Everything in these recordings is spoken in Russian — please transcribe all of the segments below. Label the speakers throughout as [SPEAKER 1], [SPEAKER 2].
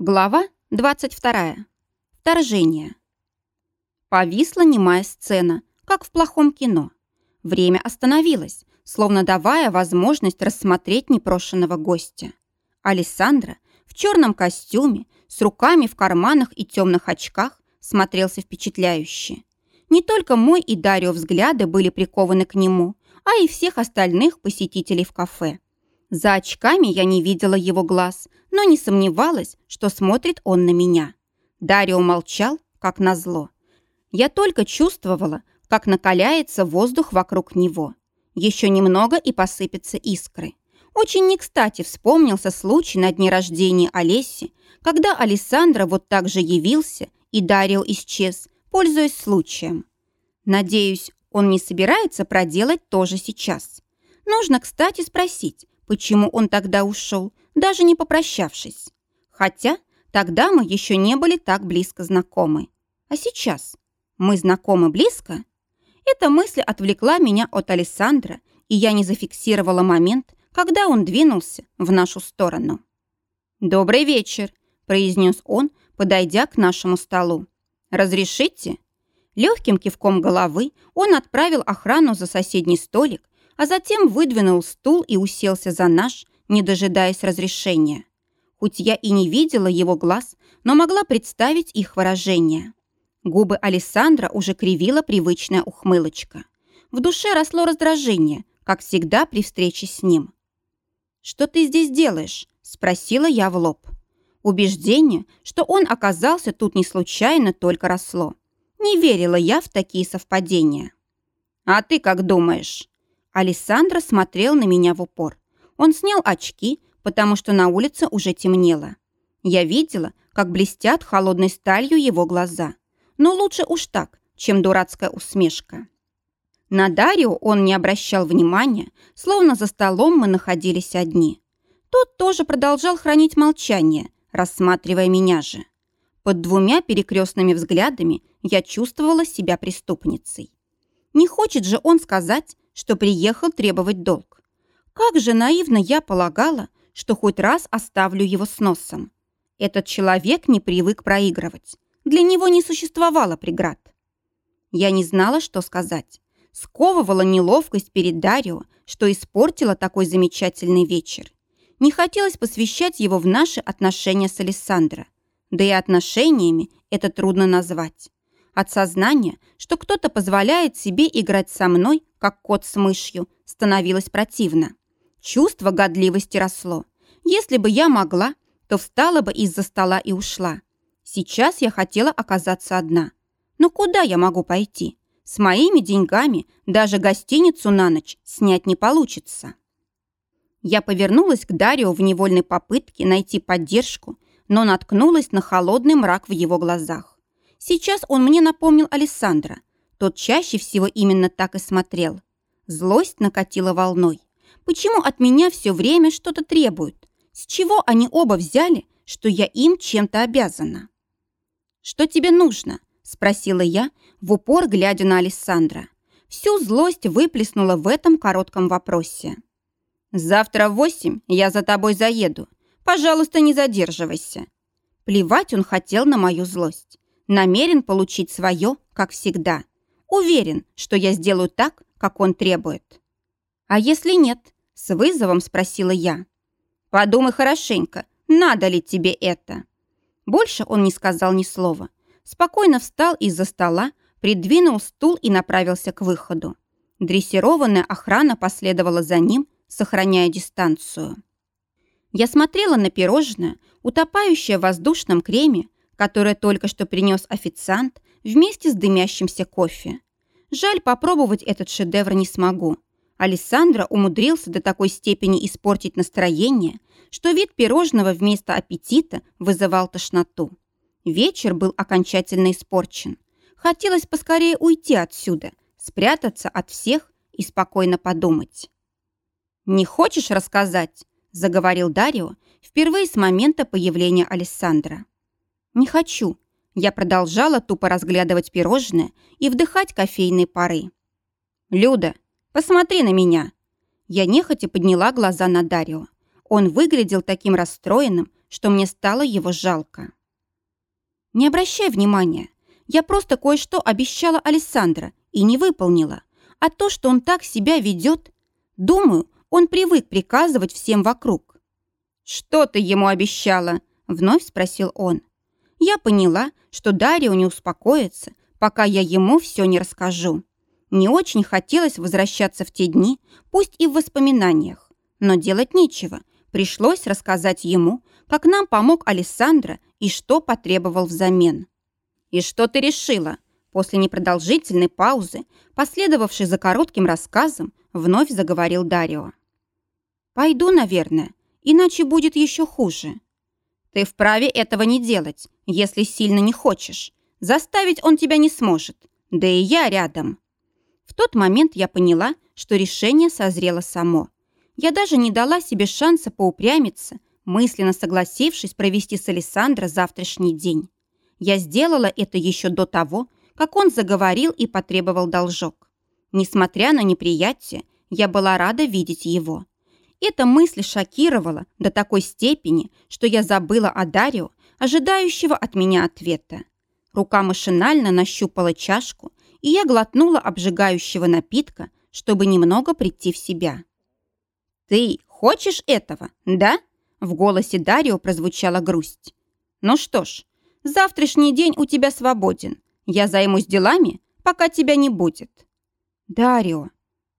[SPEAKER 1] Глава 22. Вторжение. Повисла немая сцена, как в плохом кино. Время остановилось, словно давая возможность рассмотреть непрошенного гостя. Алессандра в черном костюме, с руками в карманах и темных очках, смотрелся впечатляюще. Не только мой и Дарио взгляды были прикованы к нему, а и всех остальных посетителей в кафе. За очками я не видела его глаз, но не сомневалась, что смотрит он на меня. Дарио молчал, как назло. Я только чувствовала, как накаляется воздух вокруг него. Еще немного и посыпятся искры. Очень не кстати вспомнился случай на дне рождения Олеси, когда Александра вот так же явился, и Дарио исчез, пользуясь случаем. Надеюсь, он не собирается проделать то же сейчас. Нужно, кстати, спросить, почему он тогда ушел, даже не попрощавшись. Хотя тогда мы еще не были так близко знакомы. А сейчас мы знакомы близко? Эта мысль отвлекла меня от Александра, и я не зафиксировала момент, когда он двинулся в нашу сторону. «Добрый вечер», – произнес он, подойдя к нашему столу. «Разрешите?» Легким кивком головы он отправил охрану за соседний столик а затем выдвинул стул и уселся за наш, не дожидаясь разрешения. Хоть я и не видела его глаз, но могла представить их выражение. Губы Александра уже кривила привычная ухмылочка. В душе росло раздражение, как всегда при встрече с ним. «Что ты здесь делаешь?» – спросила я в лоб. Убеждение, что он оказался тут не случайно, только росло. Не верила я в такие совпадения. «А ты как думаешь?» Александра смотрел на меня в упор. Он снял очки, потому что на улице уже темнело. Я видела, как блестят холодной сталью его глаза. Но лучше уж так, чем дурацкая усмешка. На Дарио он не обращал внимания, словно за столом мы находились одни. Тот тоже продолжал хранить молчание, рассматривая меня же. Под двумя перекрестными взглядами я чувствовала себя преступницей. Не хочет же он сказать, что приехал требовать долг. Как же наивно я полагала, что хоть раз оставлю его с носом. Этот человек не привык проигрывать. Для него не существовало преград. Я не знала, что сказать. Сковывала неловкость перед Дарио, что испортила такой замечательный вечер. Не хотелось посвящать его в наши отношения с Александро. Да и отношениями это трудно назвать. От сознания, что кто-то позволяет себе играть со мной, как кот с мышью, становилось противно. Чувство годливости росло. Если бы я могла, то встала бы из-за стола и ушла. Сейчас я хотела оказаться одна. Но куда я могу пойти? С моими деньгами даже гостиницу на ночь снять не получится. Я повернулась к Дарио в невольной попытке найти поддержку, но наткнулась на холодный мрак в его глазах. Сейчас он мне напомнил Александра. Тот чаще всего именно так и смотрел. Злость накатила волной. Почему от меня все время что-то требуют? С чего они оба взяли, что я им чем-то обязана? «Что тебе нужно?» – спросила я, в упор глядя на Александра. Всю злость выплеснула в этом коротком вопросе. «Завтра в восемь я за тобой заеду. Пожалуйста, не задерживайся». Плевать он хотел на мою злость намерен получить свое, как всегда. Уверен, что я сделаю так, как он требует. А если нет? С вызовом спросила я. Подумай хорошенько, надо ли тебе это? Больше он не сказал ни слова. Спокойно встал из-за стола, придвинул стул и направился к выходу. Дрессированная охрана последовала за ним, сохраняя дистанцию. Я смотрела на пирожное, утопающее в воздушном креме, которое только что принес официант вместе с дымящимся кофе. Жаль, попробовать этот шедевр не смогу. Александра умудрился до такой степени испортить настроение, что вид пирожного вместо аппетита вызывал тошноту. Вечер был окончательно испорчен. Хотелось поскорее уйти отсюда, спрятаться от всех и спокойно подумать. «Не хочешь рассказать?» – заговорил Дарио впервые с момента появления Александра. «Не хочу». Я продолжала тупо разглядывать пирожное и вдыхать кофейные пары. «Люда, посмотри на меня!» Я нехотя подняла глаза на Дарио. Он выглядел таким расстроенным, что мне стало его жалко. Не обращай внимания. Я просто кое-что обещала Александра и не выполнила. А то, что он так себя ведет, думаю, он привык приказывать всем вокруг. «Что ты ему обещала?» – вновь спросил он. Я поняла, что Дарио не успокоится, пока я ему все не расскажу. Не очень хотелось возвращаться в те дни, пусть и в воспоминаниях. Но делать нечего. Пришлось рассказать ему, как нам помог Александра и что потребовал взамен. «И что ты решила?» После непродолжительной паузы, последовавшей за коротким рассказом, вновь заговорил Дарио. «Пойду, наверное, иначе будет еще хуже. Ты вправе этого не делать, если сильно не хочешь. Заставить он тебя не сможет, да и я рядом». В тот момент я поняла, что решение созрело само. Я даже не дала себе шанса поупрямиться, мысленно согласившись провести с Александра завтрашний день. Я сделала это еще до того, как он заговорил и потребовал должок. Несмотря на неприятие, я была рада видеть его. Эта мысль шокировала до такой степени, что я забыла о Дарио, ожидающего от меня ответа. Рука машинально нащупала чашку, и я глотнула обжигающего напитка, чтобы немного прийти в себя. «Ты хочешь этого, да?» В голосе Дарио прозвучала грусть. «Ну что ж, завтрашний день у тебя свободен. Я займусь делами, пока тебя не будет». «Дарио».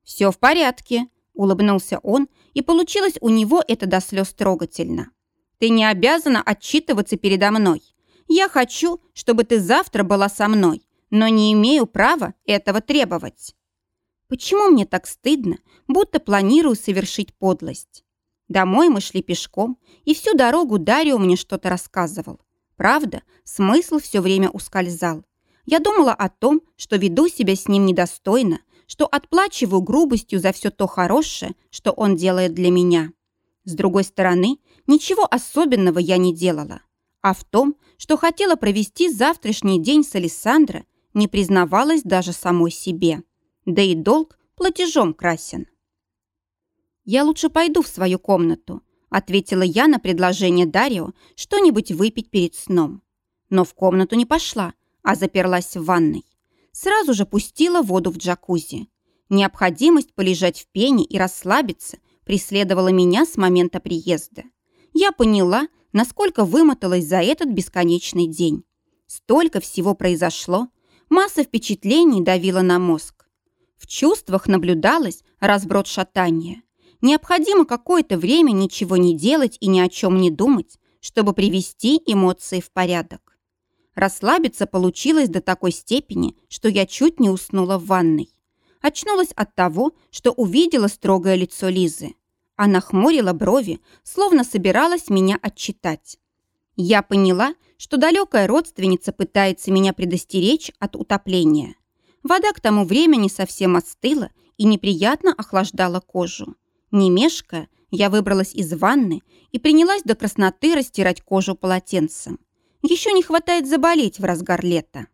[SPEAKER 1] «Все в порядке», — улыбнулся он, и получилось у него это до слез трогательно. «Ты не обязана отчитываться передо мной. Я хочу, чтобы ты завтра была со мной, но не имею права этого требовать». Почему мне так стыдно, будто планирую совершить подлость? Домой мы шли пешком, и всю дорогу Дарио мне что-то рассказывал. Правда, смысл все время ускользал. Я думала о том, что веду себя с ним недостойно, что отплачиваю грубостью за все то хорошее, что он делает для меня. С другой стороны, ничего особенного я не делала. А в том, что хотела провести завтрашний день с Александра, не признавалась даже самой себе. Да и долг платежом красен. «Я лучше пойду в свою комнату», ответила я на предложение Дарио что-нибудь выпить перед сном. Но в комнату не пошла, а заперлась в ванной. Сразу же пустила воду в джакузи. Необходимость полежать в пене и расслабиться преследовала меня с момента приезда. Я поняла, насколько вымоталась за этот бесконечный день. Столько всего произошло, масса впечатлений давила на мозг. В чувствах наблюдалось разброд шатания. Необходимо какое-то время ничего не делать и ни о чем не думать, чтобы привести эмоции в порядок. Расслабиться получилось до такой степени, что я чуть не уснула в ванной. Очнулась от того, что увидела строгое лицо Лизы. Она хмурила брови, словно собиралась меня отчитать. Я поняла, что далекая родственница пытается меня предостеречь от утопления. Вода к тому времени совсем остыла и неприятно охлаждала кожу. Не мешкая, я выбралась из ванны и принялась до красноты растирать кожу полотенцем. Еще не хватает заболеть в разгар лета.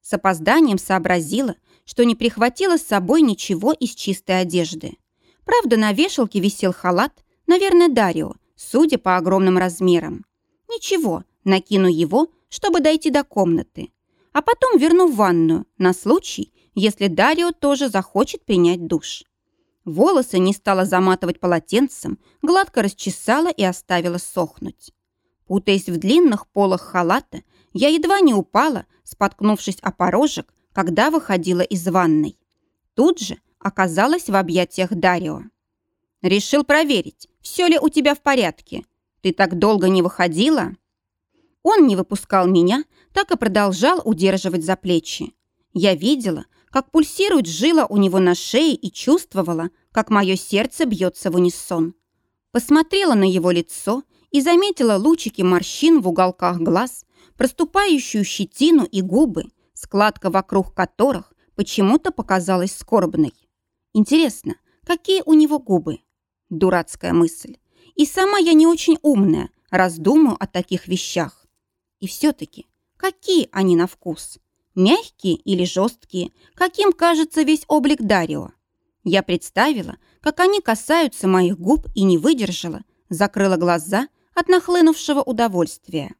[SPEAKER 1] С опозданием сообразила, что не прихватила с собой ничего из чистой одежды. Правда, на вешалке висел халат, наверное, Дарио, судя по огромным размерам. Ничего, накину его, чтобы дойти до комнаты. А потом верну в ванную, на случай, если Дарио тоже захочет принять душ. Волосы не стала заматывать полотенцем, гладко расчесала и оставила сохнуть. Путаясь в длинных полах халата, я едва не упала, споткнувшись о порожек, когда выходила из ванной. Тут же оказалась в объятиях Дарио. «Решил проверить, все ли у тебя в порядке. Ты так долго не выходила?» Он не выпускал меня, так и продолжал удерживать за плечи. Я видела, как пульсирует жила у него на шее и чувствовала, как мое сердце бьется в унисон. Посмотрела на его лицо и заметила лучики морщин в уголках глаз, проступающую щетину и губы, складка вокруг которых почему-то показалась скорбной. Интересно, какие у него губы? Дурацкая мысль. И сама я не очень умная, раз думаю о таких вещах. И все-таки, какие они на вкус? Мягкие или жесткие, каким кажется весь облик Дарио? Я представила, как они касаются моих губ и не выдержала, закрыла глаза, от нахлынувшего удовольствия.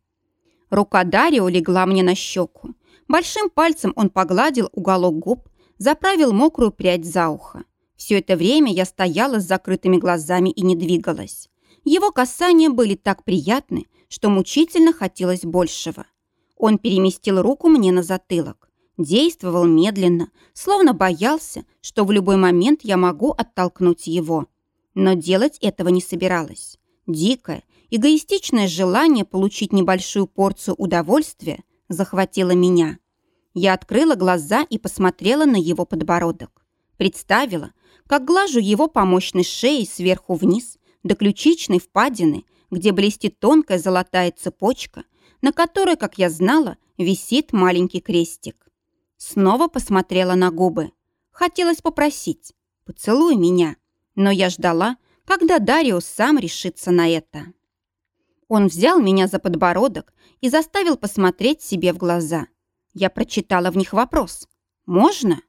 [SPEAKER 1] Рука Дарио легла мне на щеку. Большим пальцем он погладил уголок губ, заправил мокрую прядь за ухо. Все это время я стояла с закрытыми глазами и не двигалась. Его касания были так приятны, что мучительно хотелось большего. Он переместил руку мне на затылок. Действовал медленно, словно боялся, что в любой момент я могу оттолкнуть его. Но делать этого не собиралась. Дикое, эгоистичное желание получить небольшую порцию удовольствия захватило меня. Я открыла глаза и посмотрела на его подбородок. Представила, как глажу его по мощной шее сверху вниз до ключичной впадины, где блестит тонкая золотая цепочка, на которой, как я знала, висит маленький крестик. Снова посмотрела на губы. Хотелось попросить «поцелуй меня», но я ждала, когда Дариус сам решится на это. Он взял меня за подбородок и заставил посмотреть себе в глаза. Я прочитала в них вопрос «Можно?».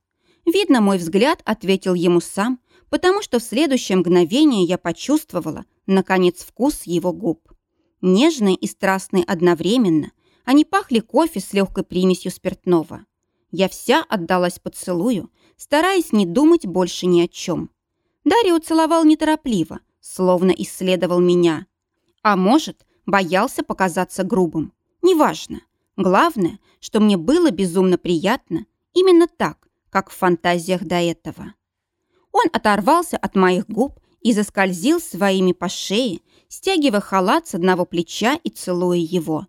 [SPEAKER 1] Видно, мой взгляд ответил ему сам, потому что в следующее мгновение я почувствовала, наконец, вкус его губ. Нежные и страстные одновременно, они пахли кофе с легкой примесью спиртного. Я вся отдалась поцелую, стараясь не думать больше ни о чем. Дарио целовал неторопливо, словно исследовал меня. А может, боялся показаться грубым. Неважно. Главное, что мне было безумно приятно именно так, как в фантазиях до этого. Он оторвался от моих губ и заскользил своими по шее, стягивая халат с одного плеча и целуя его.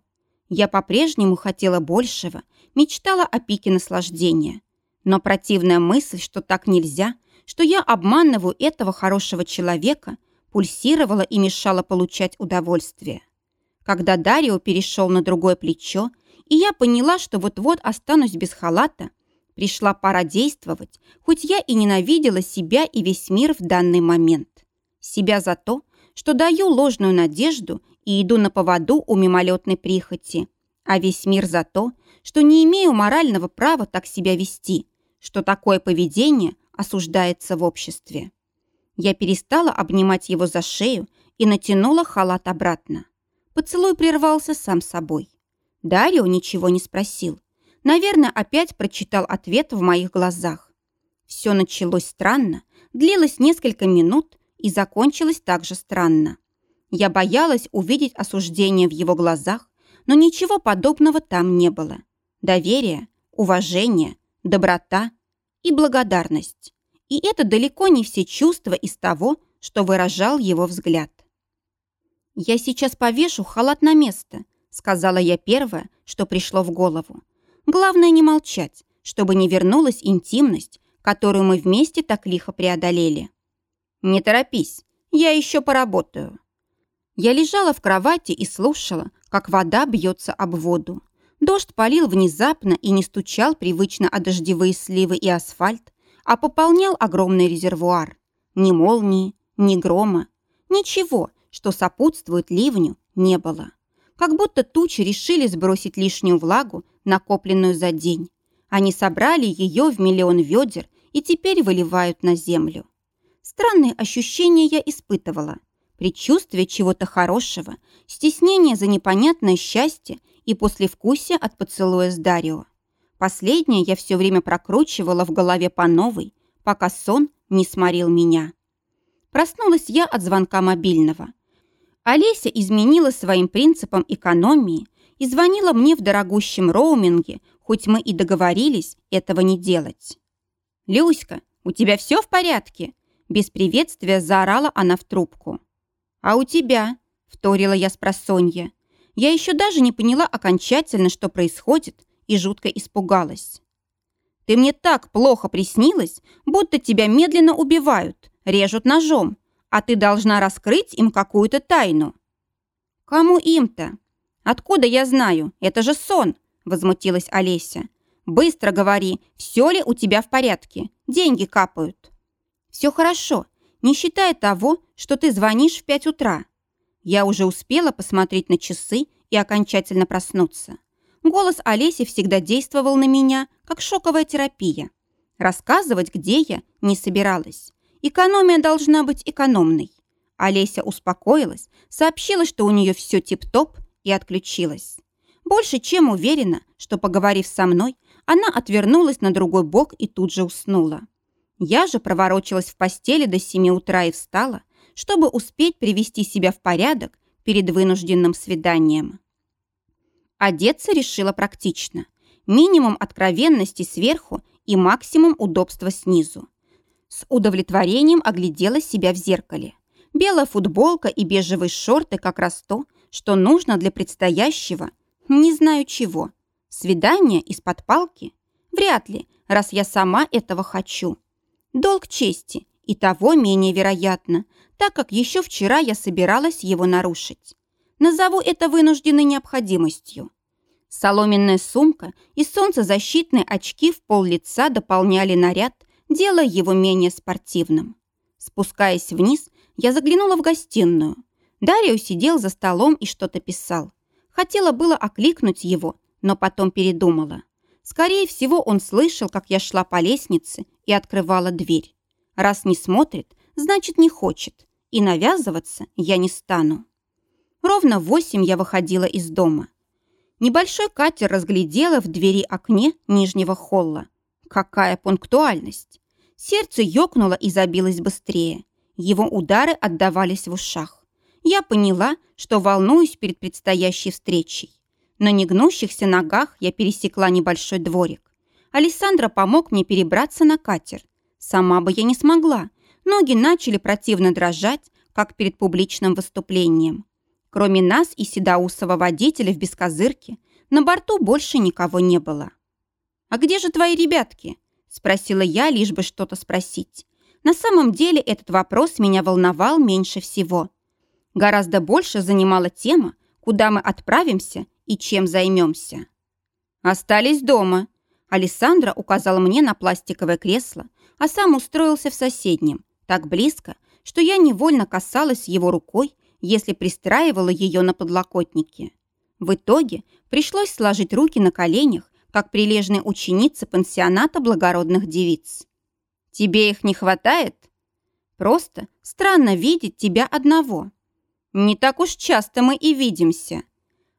[SPEAKER 1] Я по-прежнему хотела большего, мечтала о пике наслаждения. Но противная мысль, что так нельзя, что я обманываю этого хорошего человека, пульсировала и мешала получать удовольствие. Когда Дарио перешел на другое плечо, и я поняла, что вот-вот останусь без халата, Пришла пора действовать, хоть я и ненавидела себя и весь мир в данный момент. Себя за то, что даю ложную надежду и иду на поводу у мимолетной прихоти, а весь мир за то, что не имею морального права так себя вести, что такое поведение осуждается в обществе. Я перестала обнимать его за шею и натянула халат обратно. Поцелуй прервался сам собой. Дарио ничего не спросил, Наверное, опять прочитал ответ в моих глазах. Все началось странно, длилось несколько минут и закончилось также странно. Я боялась увидеть осуждение в его глазах, но ничего подобного там не было. Доверие, уважение, доброта и благодарность. И это далеко не все чувства из того, что выражал его взгляд. «Я сейчас повешу халат на место», сказала я первое, что пришло в голову. Главное не молчать, чтобы не вернулась интимность, которую мы вместе так лихо преодолели. «Не торопись, я еще поработаю». Я лежала в кровати и слушала, как вода бьется об воду. Дождь полил внезапно и не стучал привычно о дождевые сливы и асфальт, а пополнял огромный резервуар. Ни молнии, ни грома, ничего, что сопутствует ливню, не было. Как будто тучи решили сбросить лишнюю влагу, накопленную за день. Они собрали ее в миллион ведер и теперь выливают на землю. Странные ощущения я испытывала. Предчувствие чего-то хорошего, стеснение за непонятное счастье и послевкусие от поцелуя с Дарио. Последнее я все время прокручивала в голове по новой, пока сон не сморил меня. Проснулась я от звонка мобильного. Олеся изменила своим принципам экономии и звонила мне в дорогущем роуминге, хоть мы и договорились этого не делать. «Люська, у тебя все в порядке?» Без приветствия заорала она в трубку. «А у тебя?» – вторила я с просонья. Я еще даже не поняла окончательно, что происходит, и жутко испугалась. «Ты мне так плохо приснилась, будто тебя медленно убивают, режут ножом, а ты должна раскрыть им какую-то тайну». «Кому им-то?» «Откуда я знаю? Это же сон!» – возмутилась Олеся. «Быстро говори, все ли у тебя в порядке? Деньги капают». «Все хорошо, не считая того, что ты звонишь в пять утра». Я уже успела посмотреть на часы и окончательно проснуться. Голос Олеси всегда действовал на меня, как шоковая терапия. Рассказывать, где я, не собиралась. Экономия должна быть экономной. Олеся успокоилась, сообщила, что у нее все тип-топ и отключилась. Больше чем уверена, что, поговорив со мной, она отвернулась на другой бок и тут же уснула. Я же проворочилась в постели до 7 утра и встала, чтобы успеть привести себя в порядок перед вынужденным свиданием. Одеться решила практично. Минимум откровенности сверху и максимум удобства снизу. С удовлетворением оглядела себя в зеркале. Белая футболка и бежевые шорты как раз то, что нужно для предстоящего, не знаю чего. Свидание из-под палки? Вряд ли, раз я сама этого хочу. Долг чести, и того менее вероятно, так как еще вчера я собиралась его нарушить. Назову это вынужденной необходимостью. Соломенная сумка и солнцезащитные очки в пол лица дополняли наряд, делая его менее спортивным. Спускаясь вниз, я заглянула в гостиную. Дарио сидел за столом и что-то писал. Хотела было окликнуть его, но потом передумала. Скорее всего, он слышал, как я шла по лестнице и открывала дверь. Раз не смотрит, значит, не хочет. И навязываться я не стану. Ровно в восемь я выходила из дома. Небольшой катер разглядела в двери окне нижнего холла. Какая пунктуальность! Сердце ёкнуло и забилось быстрее. Его удары отдавались в ушах. Я поняла, что волнуюсь перед предстоящей встречей. На негнущихся ногах я пересекла небольшой дворик. Александра помог мне перебраться на катер. Сама бы я не смогла. Ноги начали противно дрожать, как перед публичным выступлением. Кроме нас и седоусого водителя в бескозырке, на борту больше никого не было. «А где же твои ребятки?» – спросила я, лишь бы что-то спросить. На самом деле этот вопрос меня волновал меньше всего. Гораздо больше занимала тема, куда мы отправимся и чем займемся. «Остались дома», Александра указала мне на пластиковое кресло, а сам устроился в соседнем, так близко, что я невольно касалась его рукой, если пристраивала ее на подлокотнике. В итоге пришлось сложить руки на коленях, как прилежная ученица пансионата благородных девиц. «Тебе их не хватает?» «Просто странно видеть тебя одного. Не так уж часто мы и видимся».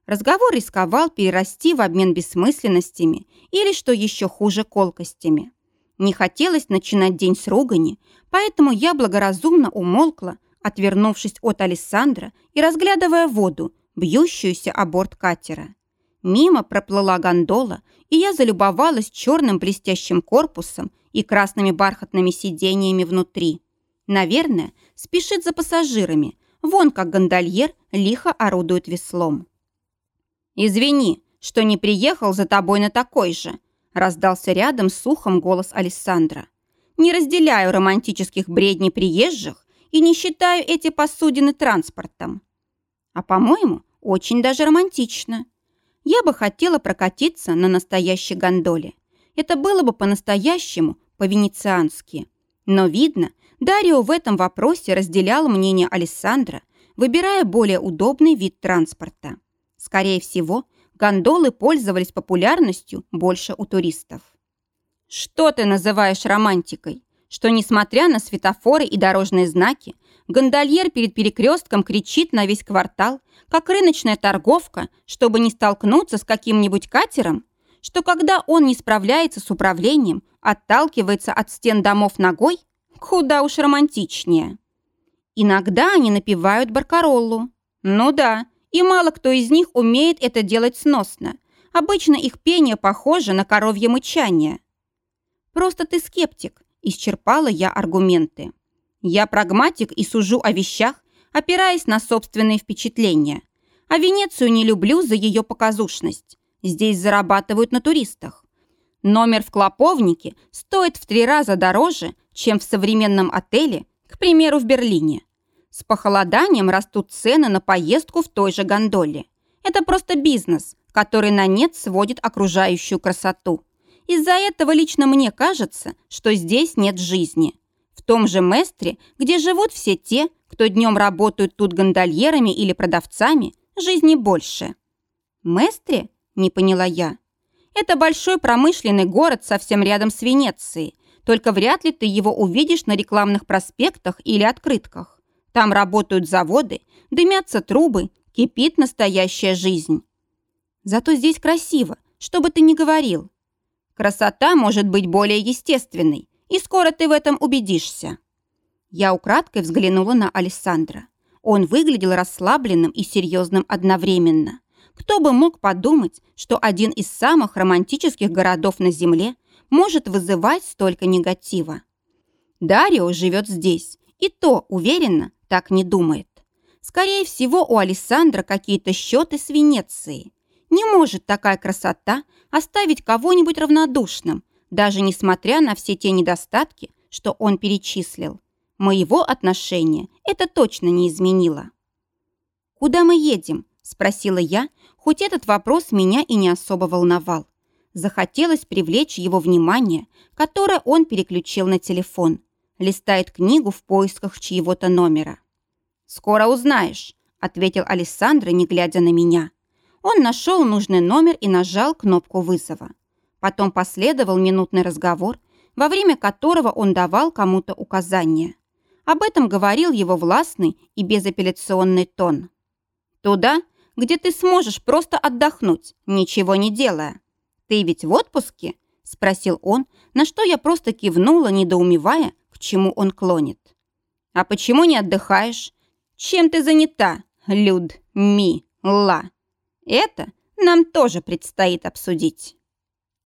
[SPEAKER 1] Разговор рисковал перерасти в обмен бессмысленностями или, что еще хуже, колкостями. Не хотелось начинать день с ругани, поэтому я благоразумно умолкла, отвернувшись от Александра и разглядывая воду, бьющуюся о борт катера. Мимо проплыла гондола, и я залюбовалась черным блестящим корпусом и красными бархатными сиденьями внутри. Наверное, спешит за пассажирами. Вон как гондольер лихо орудует веслом. «Извини, что не приехал за тобой на такой же», раздался рядом с ухом голос Александра. «Не разделяю романтических бредней приезжих и не считаю эти посудины транспортом. А, по-моему, очень даже романтично. Я бы хотела прокатиться на настоящей гондоле. Это было бы по-настоящему, по-венециански. Но, видно, Дарио в этом вопросе разделял мнение Александра, выбирая более удобный вид транспорта. Скорее всего, гондолы пользовались популярностью больше у туристов. Что ты называешь романтикой? Что, несмотря на светофоры и дорожные знаки, гондольер перед перекрестком кричит на весь квартал, как рыночная торговка, чтобы не столкнуться с каким-нибудь катером? Что, когда он не справляется с управлением, отталкивается от стен домов ногой? Куда уж романтичнее. Иногда они напевают баркароллу. Ну да, и мало кто из них умеет это делать сносно. Обычно их пение похоже на коровье мычание. «Просто ты скептик», – исчерпала я аргументы. «Я прагматик и сужу о вещах, опираясь на собственные впечатления. А Венецию не люблю за ее показушность. Здесь зарабатывают на туристах. Номер в Клоповнике стоит в три раза дороже, чем в современном отеле, к примеру, в Берлине. С похолоданием растут цены на поездку в той же гондоле. Это просто бизнес, который на нет сводит окружающую красоту. Из-за этого лично мне кажется, что здесь нет жизни. В том же Местре, где живут все те, кто днем работают тут гондольерами или продавцами, жизни больше. Местре? Не поняла я. Это большой промышленный город совсем рядом с Венецией, только вряд ли ты его увидишь на рекламных проспектах или открытках. Там работают заводы, дымятся трубы, кипит настоящая жизнь. Зато здесь красиво, что бы ты ни говорил. Красота может быть более естественной, и скоро ты в этом убедишься. Я украдкой взглянула на Александра. Он выглядел расслабленным и серьезным одновременно. Кто бы мог подумать, что один из самых романтических городов на Земле может вызывать столько негатива. Дарио живет здесь, и то, уверенно, так не думает. Скорее всего, у Александра какие-то счеты с Венецией. Не может такая красота оставить кого-нибудь равнодушным, даже несмотря на все те недостатки, что он перечислил. Моего отношения это точно не изменило. «Куда мы едем?» – спросила я, хоть этот вопрос меня и не особо волновал. Захотелось привлечь его внимание, которое он переключил на телефон. Листает книгу в поисках чьего-то номера. «Скоро узнаешь», – ответил Александр, не глядя на меня. Он нашел нужный номер и нажал кнопку вызова. Потом последовал минутный разговор, во время которого он давал кому-то указания. Об этом говорил его властный и безапелляционный тон. «Туда, где ты сможешь просто отдохнуть, ничего не делая. Ты ведь в отпуске?» – спросил он, на что я просто кивнула, недоумевая, к чему он клонит. «А почему не отдыхаешь? Чем ты занята, Люд Ми Ла?» Это нам тоже предстоит обсудить.